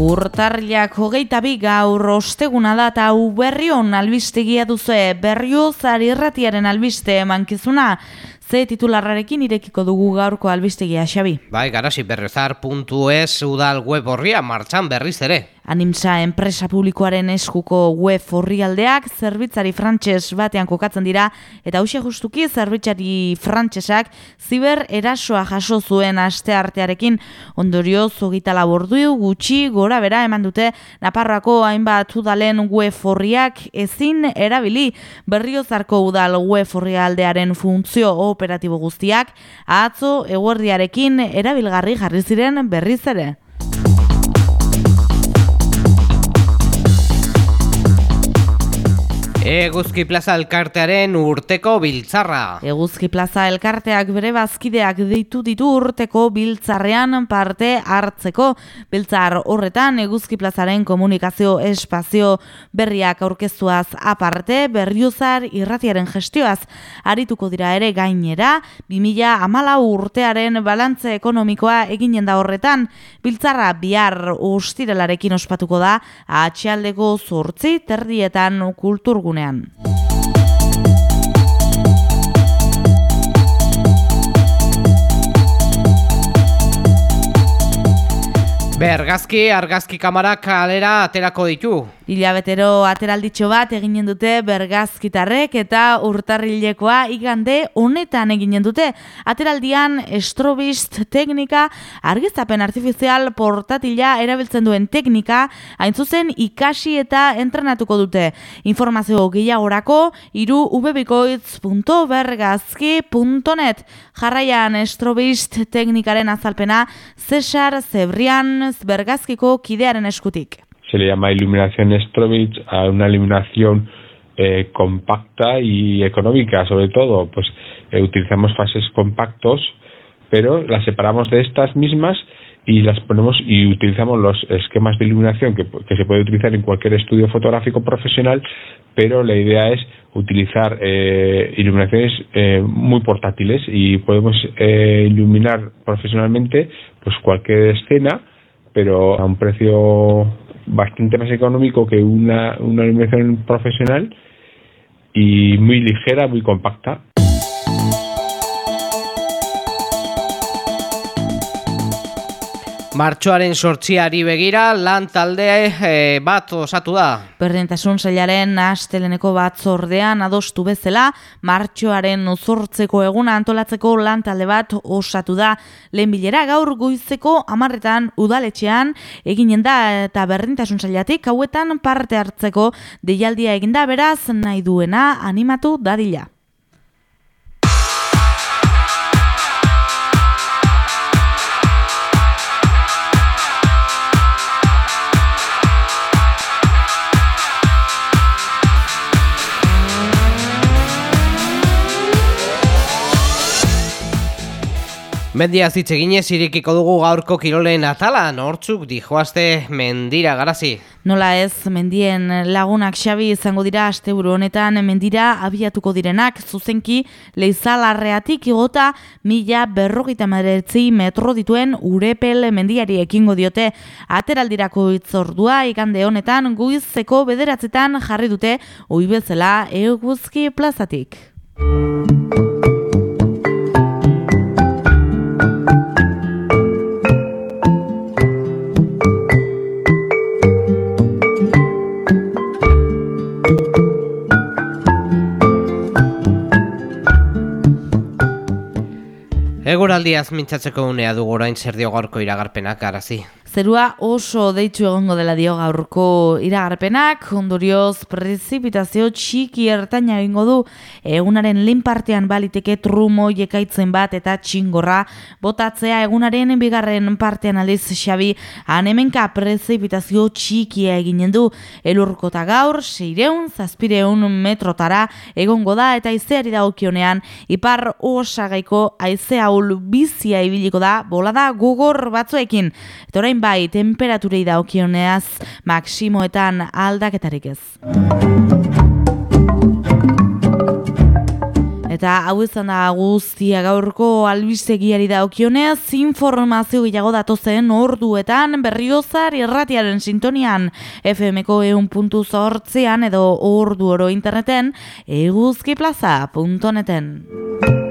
Urtarriak hogeita bi gaur osteguna da eta berrion albistegia duzu berriozar irratiaren albiste mankizuna ze titularrarekin irekiko dugu gaurko albistegia xabi. Bai, garasi berriozar.es udal web horria martxan berriz ere. Animsa enpresa publikoaren eskuko web orrialdeak zerbitzari frantses batean kokatzen dira eta hausia justuki zerbitzari frantsesak ziber erasoa jaso zuen aste artearekin ondorio zogita labordu gutxi gora bera eman dute Naparroako hainbat udalen web orriak ezin erabili berriozarko udal web orrialdearen funtzio operatibo guztiak atzo eguerdiarekin erabilgarri jarri ziren berriz ere. Eguzki Plaza Elkartearen urteko biltzarra. Eguzki Plaza Elkarteak bere bazkideak deitu ditu urteko biltzarrean parte hartzeko. Biltzar horretan Eguzki Plazaren komunikazio espazio berriak aurkeztuaz aparte berriozar irratiaren gestioaz arituko dira ere gainera 2000 amala urtearen balantze ekonomikoa eginen da horretan. Biltzarra bihar ustirelarekin ospatuko da atxaldeko zortzi terdietan kulturgu morgenen. Bergazki, argazki kamarak kalera aterako ditu. Hilabetero ateralditxo bat eginen dute bergazkitarrek eta urtarrilekoa igande honetan eginen dute. Ateraldian estrobist teknika, argizapen artifizial portatila erabiltzen duen teknika, hain zuzen ikasi eta entrenatuko dute. Informazio gehiagorako iru ubebikoitz.bergazki.net Jarraian estrobist teknikaren azalpena Cesar Zebrian bergazkiko kidearen eskutik. Se le llama iluminación Strovich a una iluminación eh, compacta y económica, sobre todo. Pues eh, utilizamos fases compactos, pero las separamos de estas mismas y las ponemos y utilizamos los esquemas de iluminación que, se puede utilizar en cualquier estudio fotográfico profesional, pero la idea es utilizar eh, iluminaciones muy portátiles y podemos iluminar profesionalmente pues cualquier escena pero a un precio bastante más económico que una, una iluminación profesional y muy ligera, muy compacta. Martxoaren sortziari begira lan talde e, bat osatu da. Berdintasun zailaren asteleneko bat zordean adostu bezala, martxoaren uzortzeko eguna antolatzeko lan talde bat osatu da. Lehen bilera gaur goizeko amarretan udaletxean eginen da eta berdintasun zailatik hauetan parte hartzeko deialdia eginda beraz nahi duena animatu dadila. Mendia zitze ginez irikiko dugu gaurko kirolen atala, nortzuk dijoazte mendira garazi. Nola ez, mendien lagunak xabi izango dira asteburu honetan mendira abiatuko direnak, zuzenki leizalarreatik igota mila berrogita maderetzi metro dituen urepel mendiari ekingo diote ateraldirako itzordua ikande honetan guizeko bederatzetan jarri dute oibezela eguzki plazatik. Eguraldiaz mintzatzeko unea du gorain zer dio gaurko iragarpenak arazi. Zerua oso deitzu egongo dela dio gaurko iragarpenak, ondorioz prezipitazio txiki ertaina egingo du. Egunaren linpartean baliteke trumo jekaitzen bat eta txingorra botatzea. Egunaren bigarren partean aldiz xabi anemenka prezipitazio txikia eginen du. Elurkota gaur, seireun, zazpireun metrotara egongo da eta izeari da okionean ipar osagaiko aizea bizia ibiliko da bolada gogor batzuekin. Eta orain bai, temperaturei da okioneaz maksimoetan aldaketarik ez. Eta hau izan da guztia gaurko albistegiari da okionez, informazio gehiago datozen orduetan berriozar irratiaren sintonian FMko eun puntu zortzean edo ordu oro interneten eguzkiplaza.neten.